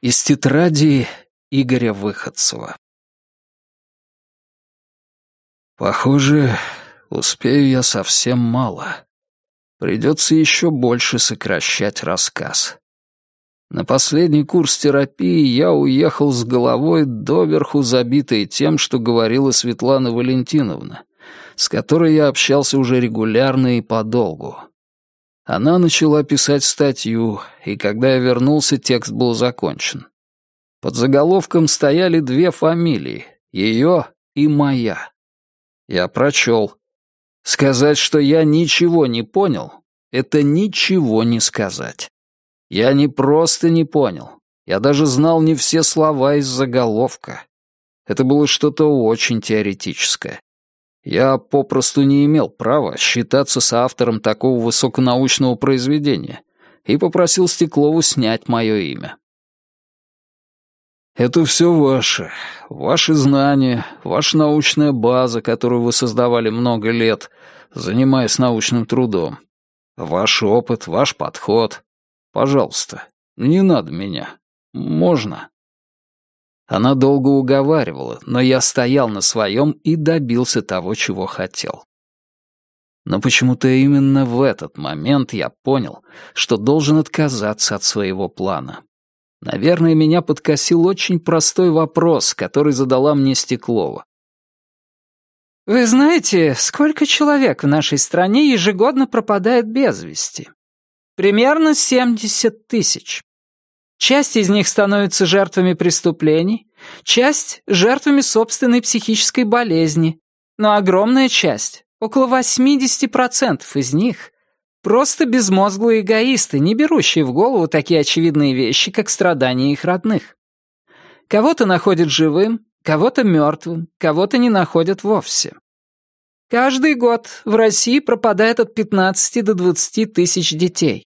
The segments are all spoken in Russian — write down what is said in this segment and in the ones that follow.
Из тетради Игоря Выходцева. Похоже, успею я совсем мало. Придется еще больше сокращать рассказ. На последний курс терапии я уехал с головой доверху забитой тем, что говорила Светлана Валентиновна, с которой я общался уже регулярно и подолгу. Она начала писать статью, и когда я вернулся, текст был закончен. Под заголовком стояли две фамилии — ее и моя. Я прочел. Сказать, что я ничего не понял, это ничего не сказать. Я не просто не понял, я даже знал не все слова из заголовка. Это было что-то очень теоретическое. Я попросту не имел права считаться соавтором такого высоконаучного произведения и попросил Стеклову снять мое имя. Это все ваше, ваши знания, ваша научная база, которую вы создавали много лет, занимаясь научным трудом. Ваш опыт, ваш подход. Пожалуйста, не надо меня. Можно. Она долго уговаривала, но я стоял на своем и добился того, чего хотел. Но почему-то именно в этот момент я понял, что должен отказаться от своего плана. Наверное, меня подкосил очень простой вопрос, который задала мне Стеклова. «Вы знаете, сколько человек в нашей стране ежегодно пропадает без вести? Примерно 70 тысяч. Часть из них становится жертвами преступлений, часть — жертвами собственной психической болезни, но огромная часть, около 80% из них — просто безмозглые эгоисты, не берущие в голову такие очевидные вещи, как страдания их родных. Кого-то находят живым, кого-то мертвым, кого-то не находят вовсе. Каждый год в России пропадает от 15 до 20 тысяч детей.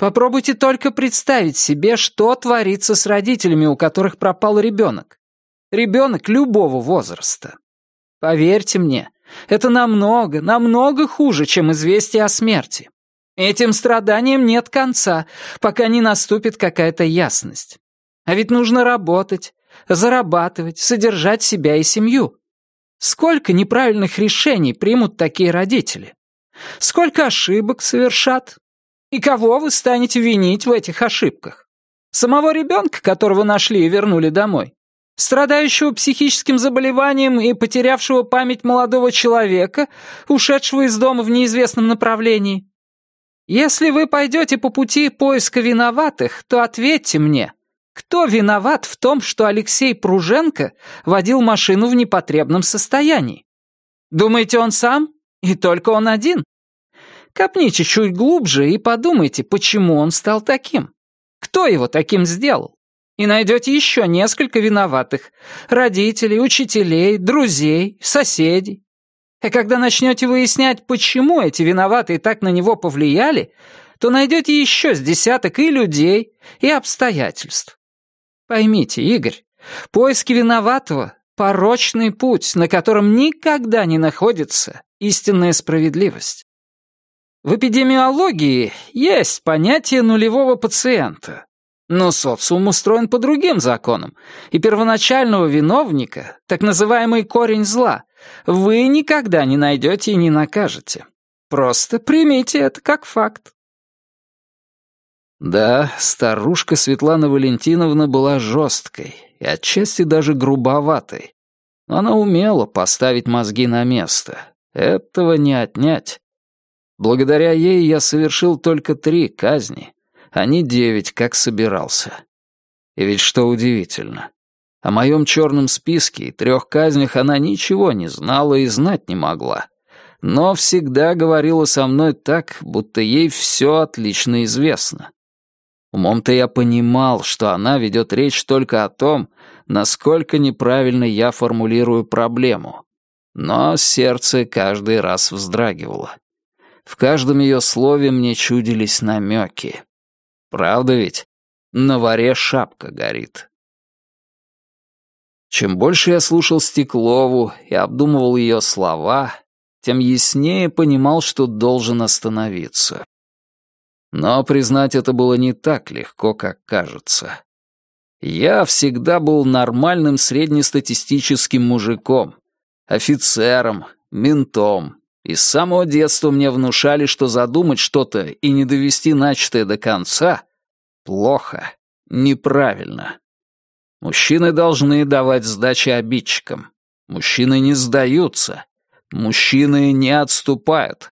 Попробуйте только представить себе, что творится с родителями, у которых пропал ребенок. Ребенок любого возраста. Поверьте мне, это намного, намного хуже, чем известие о смерти. Этим страданиям нет конца, пока не наступит какая-то ясность. А ведь нужно работать, зарабатывать, содержать себя и семью. Сколько неправильных решений примут такие родители? Сколько ошибок совершат, и кого вы станете винить в этих ошибках? Самого ребенка, которого нашли и вернули домой? Страдающего психическим заболеванием и потерявшего память молодого человека, ушедшего из дома в неизвестном направлении? Если вы пойдете по пути поиска виноватых, то ответьте мне, кто виноват в том, что Алексей Пруженко водил машину в непотребном состоянии? Думаете, он сам? И только он один? Копните чуть глубже и подумайте, почему он стал таким. Кто его таким сделал? И найдете еще несколько виноватых. Родителей, учителей, друзей, соседей. А когда начнете выяснять, почему эти виноватые так на него повлияли, то найдете еще с десяток и людей, и обстоятельств. Поймите, Игорь, поиски виноватого — порочный путь, на котором никогда не находится истинная справедливость. В эпидемиологии есть понятие нулевого пациента, но социум устроен по другим законам, и первоначального виновника, так называемый корень зла, вы никогда не найдете и не накажете. Просто примите это как факт. Да, старушка Светлана Валентиновна была жесткой и отчасти даже грубоватой. Она умела поставить мозги на место. Этого не отнять. Благодаря ей я совершил только три казни, а не девять, как собирался. И ведь что удивительно, о моем черном списке и трех казнях она ничего не знала и знать не могла, но всегда говорила со мной так, будто ей все отлично известно. Умом-то я понимал, что она ведет речь только о том, насколько неправильно я формулирую проблему. Но сердце каждый раз вздрагивало. В каждом ее слове мне чудились намеки. Правда ведь? На варе шапка горит. Чем больше я слушал Стеклову и обдумывал ее слова, тем яснее понимал, что должен остановиться. Но признать это было не так легко, как кажется. Я всегда был нормальным среднестатистическим мужиком, офицером, ментом. И с самого детства мне внушали, что задумать что-то и не довести начатое до конца — плохо, неправильно. Мужчины должны давать сдачи обидчикам. Мужчины не сдаются. Мужчины не отступают.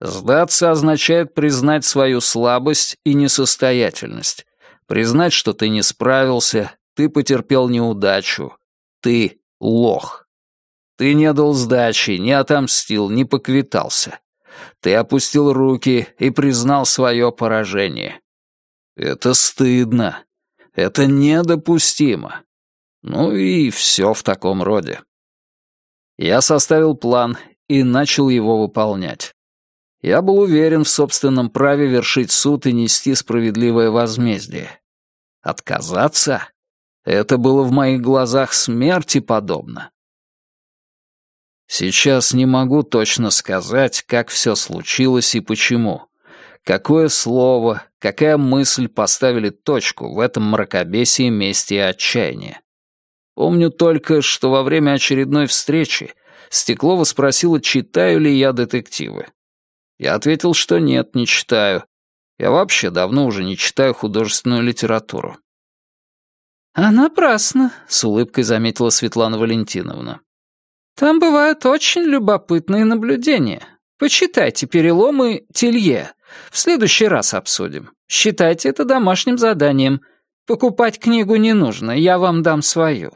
Сдаться означает признать свою слабость и несостоятельность. Признать, что ты не справился, ты потерпел неудачу. Ты лох. Ты не дал сдачи, не отомстил, не поквитался. Ты опустил руки и признал свое поражение. Это стыдно. Это недопустимо. Ну и все в таком роде. Я составил план и начал его выполнять. Я был уверен в собственном праве вершить суд и нести справедливое возмездие. Отказаться? Это было в моих глазах смерти подобно. Сейчас не могу точно сказать, как все случилось и почему. Какое слово, какая мысль поставили точку в этом мракобесии мести и отчаяния. Помню только, что во время очередной встречи Стеклова спросила, читаю ли я детективы. Я ответил, что нет, не читаю. Я вообще давно уже не читаю художественную литературу. «А напрасно», — с улыбкой заметила Светлана Валентиновна. Там бывают очень любопытные наблюдения. Почитайте переломы Телье. В следующий раз обсудим. Считайте это домашним заданием. Покупать книгу не нужно, я вам дам свою.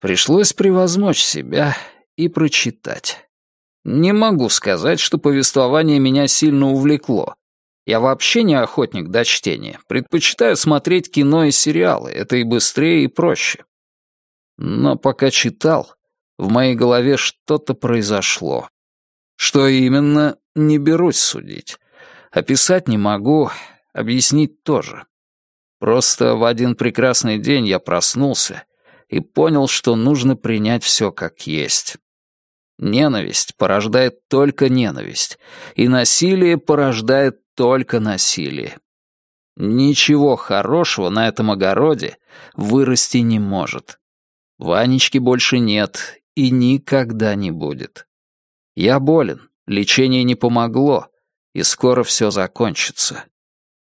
Пришлось превозмочь себя и прочитать. Не могу сказать, что повествование меня сильно увлекло. Я вообще не охотник до чтения. Предпочитаю смотреть кино и сериалы. Это и быстрее, и проще. Но пока читал, в моей голове что-то произошло. Что именно, не берусь судить. Описать не могу, объяснить тоже. Просто в один прекрасный день я проснулся и понял, что нужно принять все как есть. Ненависть порождает только ненависть, и насилие порождает только насилие. Ничего хорошего на этом огороде вырасти не может. Ванечки больше нет и никогда не будет. Я болен, лечение не помогло, и скоро все закончится.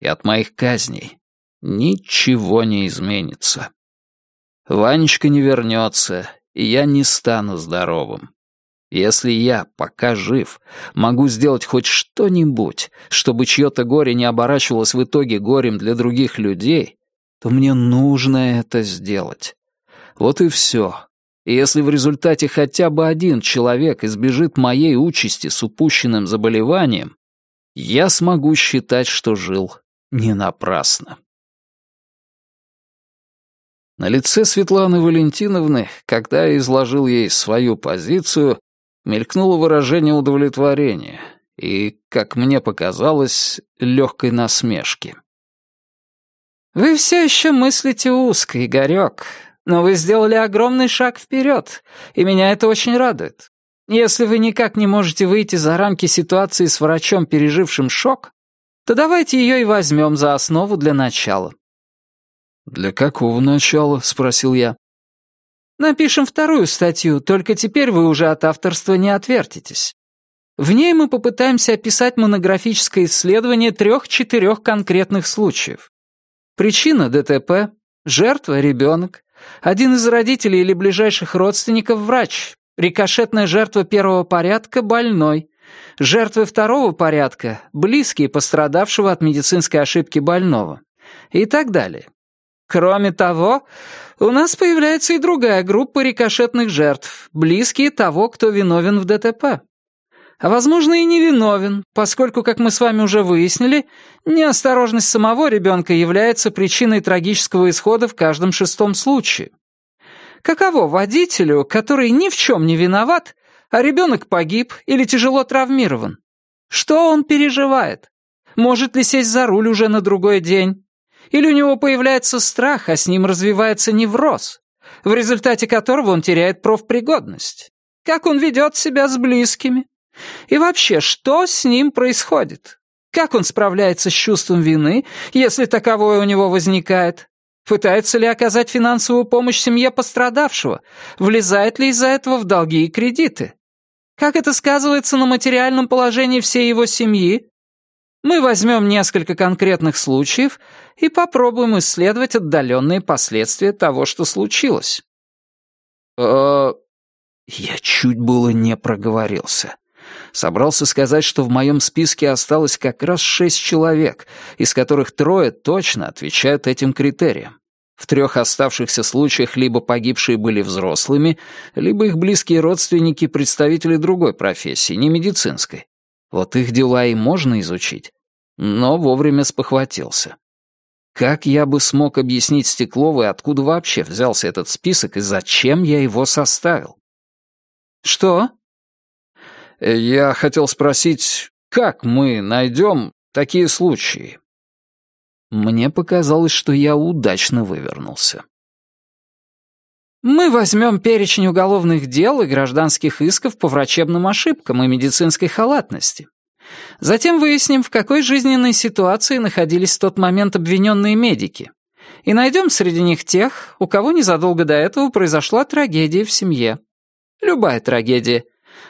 И от моих казней ничего не изменится. Ванечка не вернется, и я не стану здоровым. Если я, пока жив, могу сделать хоть что-нибудь, чтобы чье-то горе не оборачивалось в итоге горем для других людей, то мне нужно это сделать. Вот и все. И если в результате хотя бы один человек избежит моей участи с упущенным заболеванием, я смогу считать, что жил не напрасно. На лице Светланы Валентиновны, когда я изложил ей свою позицию, мелькнуло выражение удовлетворения и, как мне показалось, легкой насмешки. «Вы все еще мыслите узко, Игорек. Но вы сделали огромный шаг вперед, и меня это очень радует. Если вы никак не можете выйти за рамки ситуации с врачом, пережившим шок, то давайте ее и возьмем за основу для начала». «Для какого начала?» — спросил я. «Напишем вторую статью, только теперь вы уже от авторства не отвертитесь. В ней мы попытаемся описать монографическое исследование трех-четырех конкретных случаев. Причина ДТП, жертва — ребенок, один из родителей или ближайших родственников – врач. Рикошетная жертва первого порядка – больной. Жертвы второго порядка – близкие пострадавшего от медицинской ошибки больного. И так далее. Кроме того, у нас появляется и другая группа рикошетных жертв, близкие того, кто виновен в ДТП а, возможно, и невиновен, поскольку, как мы с вами уже выяснили, неосторожность самого ребенка является причиной трагического исхода в каждом шестом случае. Каково водителю, который ни в чем не виноват, а ребенок погиб или тяжело травмирован? Что он переживает? Может ли сесть за руль уже на другой день? Или у него появляется страх, а с ним развивается невроз, в результате которого он теряет профпригодность? Как он ведет себя с близкими? И вообще, что с ним происходит? Как он справляется с чувством вины, если таковое у него возникает? Пытается ли оказать финансовую помощь семье пострадавшего? Влезает ли из-за этого в долги и кредиты? Как это сказывается на материальном положении всей его семьи? Мы возьмем несколько конкретных случаев и попробуем исследовать отдаленные последствия того, что случилось. Э, я чуть было не проговорился. Собрался сказать, что в моем списке осталось как раз шесть человек, из которых трое точно отвечают этим критериям. В трех оставшихся случаях либо погибшие были взрослыми, либо их близкие родственники — представители другой профессии, не медицинской. Вот их дела и можно изучить. Но вовремя спохватился. Как я бы смог объяснить Стекловой, откуда вообще взялся этот список и зачем я его составил? «Что?» «Я хотел спросить, как мы найдем такие случаи?» Мне показалось, что я удачно вывернулся. Мы возьмем перечень уголовных дел и гражданских исков по врачебным ошибкам и медицинской халатности. Затем выясним, в какой жизненной ситуации находились в тот момент обвиненные медики. И найдем среди них тех, у кого незадолго до этого произошла трагедия в семье. Любая трагедия.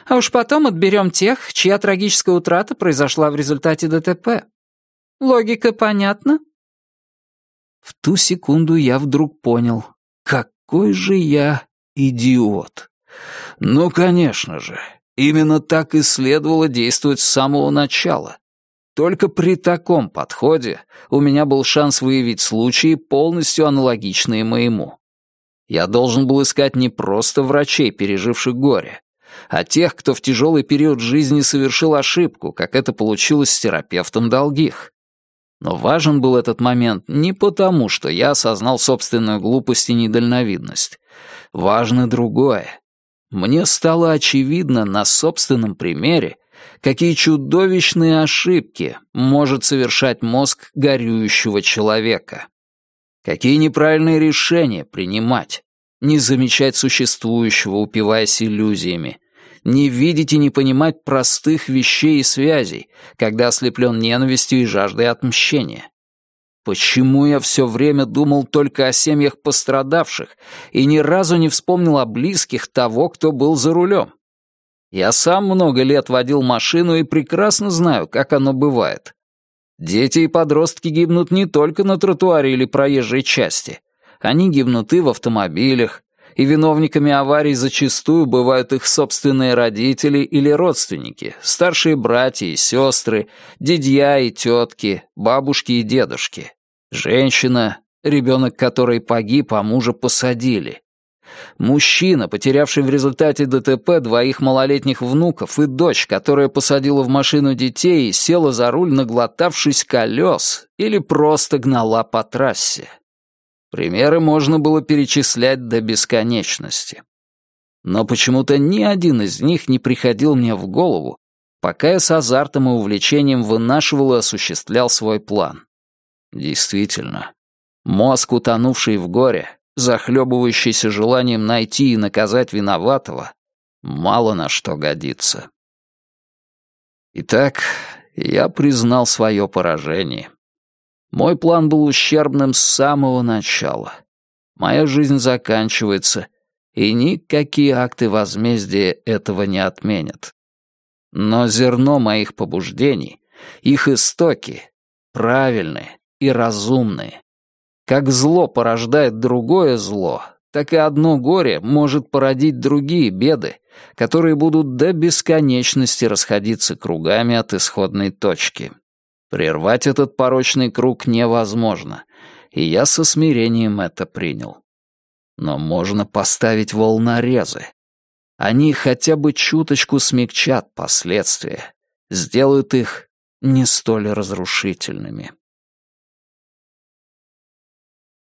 А уж потом отберем тех, чья трагическая утрата произошла в результате ДТП. Логика понятна? В ту секунду я вдруг понял, какой же я идиот. Ну, конечно же, именно так и следовало действовать с самого начала. Только при таком подходе у меня был шанс выявить случаи, полностью аналогичные моему. Я должен был искать не просто врачей, переживших горе, а тех, кто в тяжелый период жизни совершил ошибку, как это получилось с терапевтом долгих. Но важен был этот момент не потому, что я осознал собственную глупость и недальновидность. Важно другое. Мне стало очевидно на собственном примере, какие чудовищные ошибки может совершать мозг горюющего человека. Какие неправильные решения принимать, не замечать существующего, упиваясь иллюзиями, не видеть и не понимать простых вещей и связей, когда ослеплен ненавистью и жаждой отмщения. Почему я все время думал только о семьях пострадавших и ни разу не вспомнил о близких того, кто был за рулем? Я сам много лет водил машину и прекрасно знаю, как оно бывает. Дети и подростки гибнут не только на тротуаре или проезжей части. Они гибнут и в автомобилях, и виновниками аварий зачастую бывают их собственные родители или родственники, старшие братья и сестры, дядья и тетки, бабушки и дедушки, женщина, ребенок которой погиб, а мужа посадили. Мужчина, потерявший в результате ДТП двоих малолетних внуков и дочь, которая посадила в машину детей и села за руль, наглотавшись колес, или просто гнала по трассе. Примеры можно было перечислять до бесконечности. Но почему-то ни один из них не приходил мне в голову, пока я с азартом и увлечением вынашивал и осуществлял свой план. Действительно, мозг, утонувший в горе, захлебывающийся желанием найти и наказать виноватого, мало на что годится. Итак, я признал свое поражение. Мой план был ущербным с самого начала. Моя жизнь заканчивается, и никакие акты возмездия этого не отменят. Но зерно моих побуждений, их истоки, правильные и разумные. Как зло порождает другое зло, так и одно горе может породить другие беды, которые будут до бесконечности расходиться кругами от исходной точки. Прервать этот порочный круг невозможно, и я со смирением это принял. Но можно поставить волнорезы. Они хотя бы чуточку смягчат последствия, сделают их не столь разрушительными.